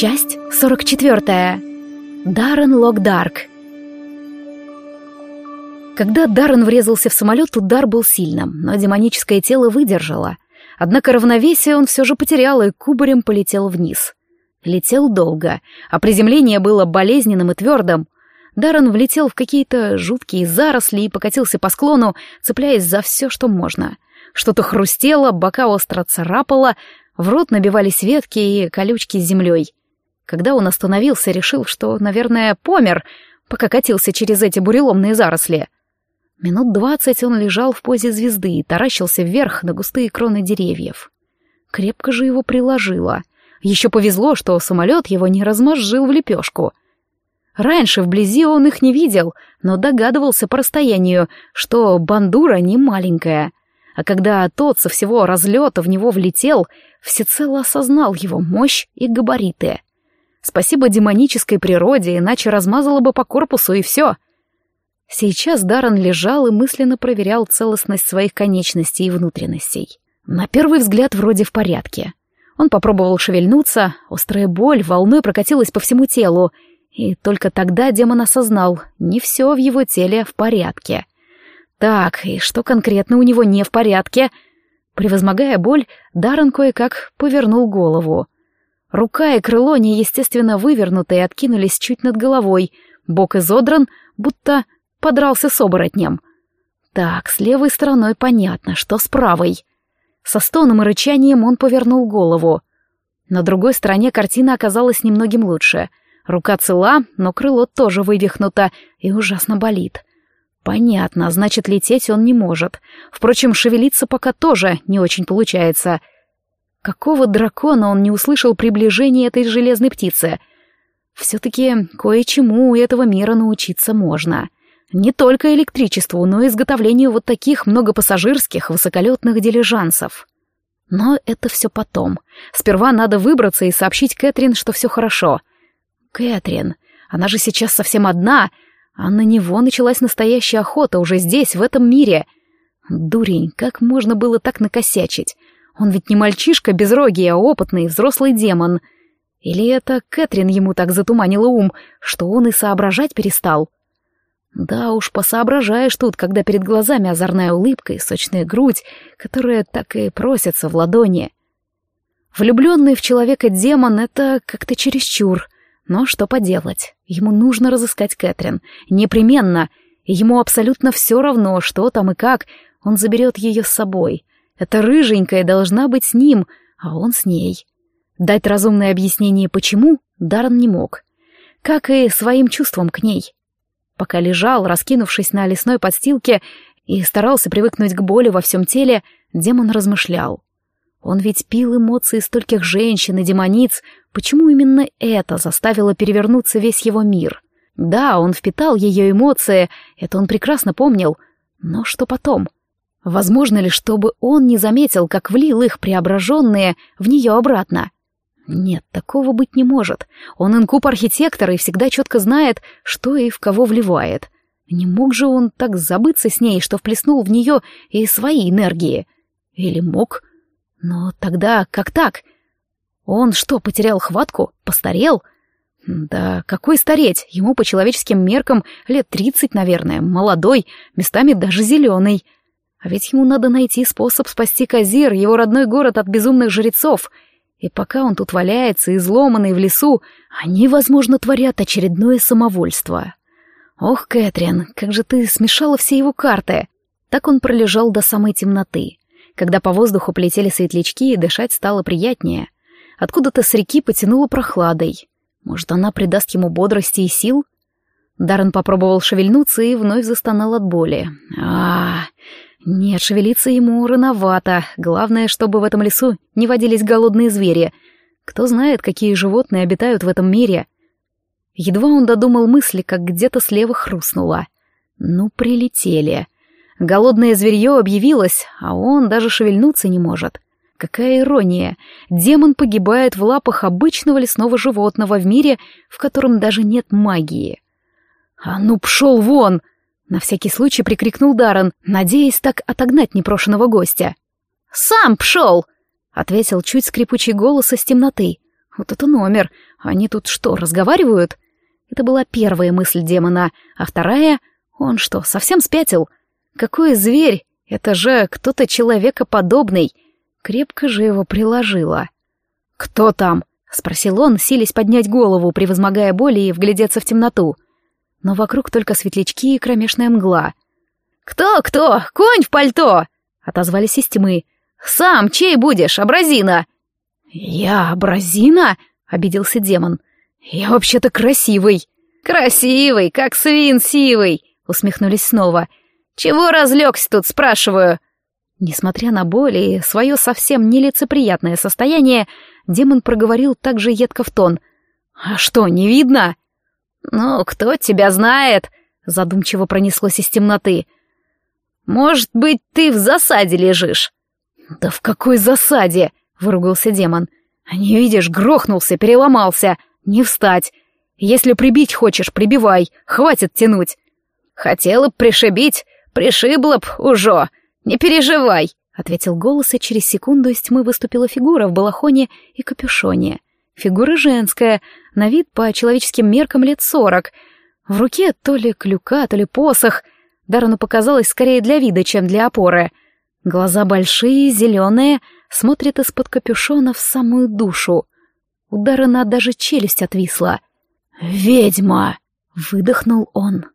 Часть 44. Даррен Локдарк. Когда Даррен врезался в самолет, удар был сильным, но демоническое тело выдержало. Однако равновесие он все же потерял и кубарем полетел вниз. Летел долго, а приземление было болезненным и твердым. Даррен влетел в какие-то жуткие заросли и покатился по склону, цепляясь за все, что можно. Что-то хрустело, бока остро царапало, в рот набивались ветки и колючки с землей. Когда он остановился, решил, что, наверное, помер, пока катился через эти буреломные заросли. Минут двадцать он лежал в позе звезды и таращился вверх на густые кроны деревьев. Крепко же его приложило. Еще повезло, что самолет его не размозжил в лепешку. Раньше вблизи он их не видел, но догадывался по расстоянию, что бандура не маленькая. А когда тот со всего разлета в него влетел, всецело осознал его мощь и габариты. Спасибо демонической природе, иначе размазало бы по корпусу и все. Сейчас Даррен лежал и мысленно проверял целостность своих конечностей и внутренностей. На первый взгляд вроде в порядке. Он попробовал шевельнуться, острая боль волной прокатилась по всему телу, и только тогда демон осознал, не все в его теле в порядке — так, и что конкретно у него не в порядке? Превозмогая боль, Даррен кое-как повернул голову. Рука и крыло неестественно вывернуты и откинулись чуть над головой, бок изодран, будто подрался с оборотнем. Так, с левой стороной понятно, что с правой. Со стоном и рычанием он повернул голову. На другой стороне картина оказалась немногим лучше. Рука цела, но крыло тоже вывихнуто и ужасно болит. Понятно, значит, лететь он не может. Впрочем, шевелиться пока тоже не очень получается. Какого дракона он не услышал приближения этой железной птицы? Все-таки кое-чему у этого мира научиться можно. Не только электричеству, но и изготовлению вот таких многопассажирских высоколетных дилижансов. Но это все потом. Сперва надо выбраться и сообщить Кэтрин, что все хорошо. Кэтрин, она же сейчас совсем одна — а на него началась настоящая охота уже здесь, в этом мире. Дурень, как можно было так накосячить? Он ведь не мальчишка безрогий, а опытный взрослый демон. Или это Кэтрин ему так затуманила ум, что он и соображать перестал? Да уж, посоображаешь тут, когда перед глазами озорная улыбка и сочная грудь, которая так и просится в ладони. Влюбленный в человека демон — это как-то чересчур — но что поделать? Ему нужно разыскать Кэтрин. Непременно. Ему абсолютно все равно, что там и как. Он заберет ее с собой. Эта рыженькая должна быть с ним, а он с ней. Дать разумное объяснение почему Даррен не мог. Как и своим чувствам к ней. Пока лежал, раскинувшись на лесной подстилке, и старался привыкнуть к боли во всем теле, демон размышлял. Он ведь пил эмоции стольких женщин и демониц, почему именно это заставило перевернуться весь его мир? Да, он впитал ее эмоции, это он прекрасно помнил, но что потом? Возможно ли, чтобы он не заметил, как влил их преображенные в нее обратно? Нет, такого быть не может. Он инкуб-архитектор и всегда четко знает, что и в кого вливает. Не мог же он так забыться с ней, что вплеснул в нее и свои энергии? Или мог? Но тогда как так? Он что, потерял хватку? Постарел? Да какой стареть? Ему по человеческим меркам лет тридцать, наверное, молодой, местами даже зеленый. А ведь ему надо найти способ спасти Казир, его родной город от безумных жрецов. И пока он тут валяется, изломанный в лесу, они, возможно, творят очередное самовольство. Ох, Кэтрин, как же ты смешала все его карты. Так он пролежал до самой темноты когда по воздуху полетели светлячки и дышать стало приятнее. Откуда-то с реки потянуло прохладой. Может, она придаст ему бодрости и сил? Даррен попробовал шевельнуться и вновь застонал от боли. а, Нет, шевелиться ему рановато. Главное, чтобы в этом лесу не водились голодные звери. Кто знает, какие животные обитают в этом мире. Едва он додумал мысли, как где-то слева хрустнуло. Ну, прилетели. — Голодное зверье объявилось, а он даже шевельнуться не может. Какая ирония! Демон погибает в лапах обычного лесного животного в мире, в котором даже нет магии. «А ну, пшел вон!» — на всякий случай прикрикнул Даррен, надеясь так отогнать непрошенного гостя. «Сам пшел!» — ответил чуть скрипучий голос из темноты. Вот это номер. Они тут что, разговаривают? Это была первая мысль демона, а вторая — он что, совсем спятил? Какой зверь? Это же кто-то человекоподобный. Крепко же его приложила. «Кто там?» — спросил он, силясь поднять голову, превозмогая боли и вглядеться в темноту. Но вокруг только светлячки и кромешная мгла. «Кто, кто? Конь в пальто!» — отозвались из тьмы. «Сам чей будешь, абразина?» «Я абразина?» — обиделся демон. «Я вообще-то красивый». «Красивый, как свин сивый!» — усмехнулись снова. «Чего разлегся тут, спрашиваю?» Несмотря на боль и свое совсем нелицеприятное состояние, демон проговорил так же едко в тон. «А что, не видно?» «Ну, кто тебя знает?» — задумчиво пронеслось из темноты. «Может быть, ты в засаде лежишь?» «Да в какой засаде?» — выругался демон. «Не видишь, грохнулся, переломался. Не встать. Если прибить хочешь, прибивай, хватит тянуть». «Хотела б пришибить, пришибла б уже. Не переживай», — ответил голос, и через секунду из тьмы выступила фигура в балахоне и капюшоне. Фигура женская, на вид по человеческим меркам лет сорок. В руке то ли клюка, то ли посох. Дарану показалось скорее для вида, чем для опоры. Глаза большие, зеленые, смотрит из-под капюшона в самую душу. У Дарана даже челюсть отвисла. «Ведьма!» — выдохнул он.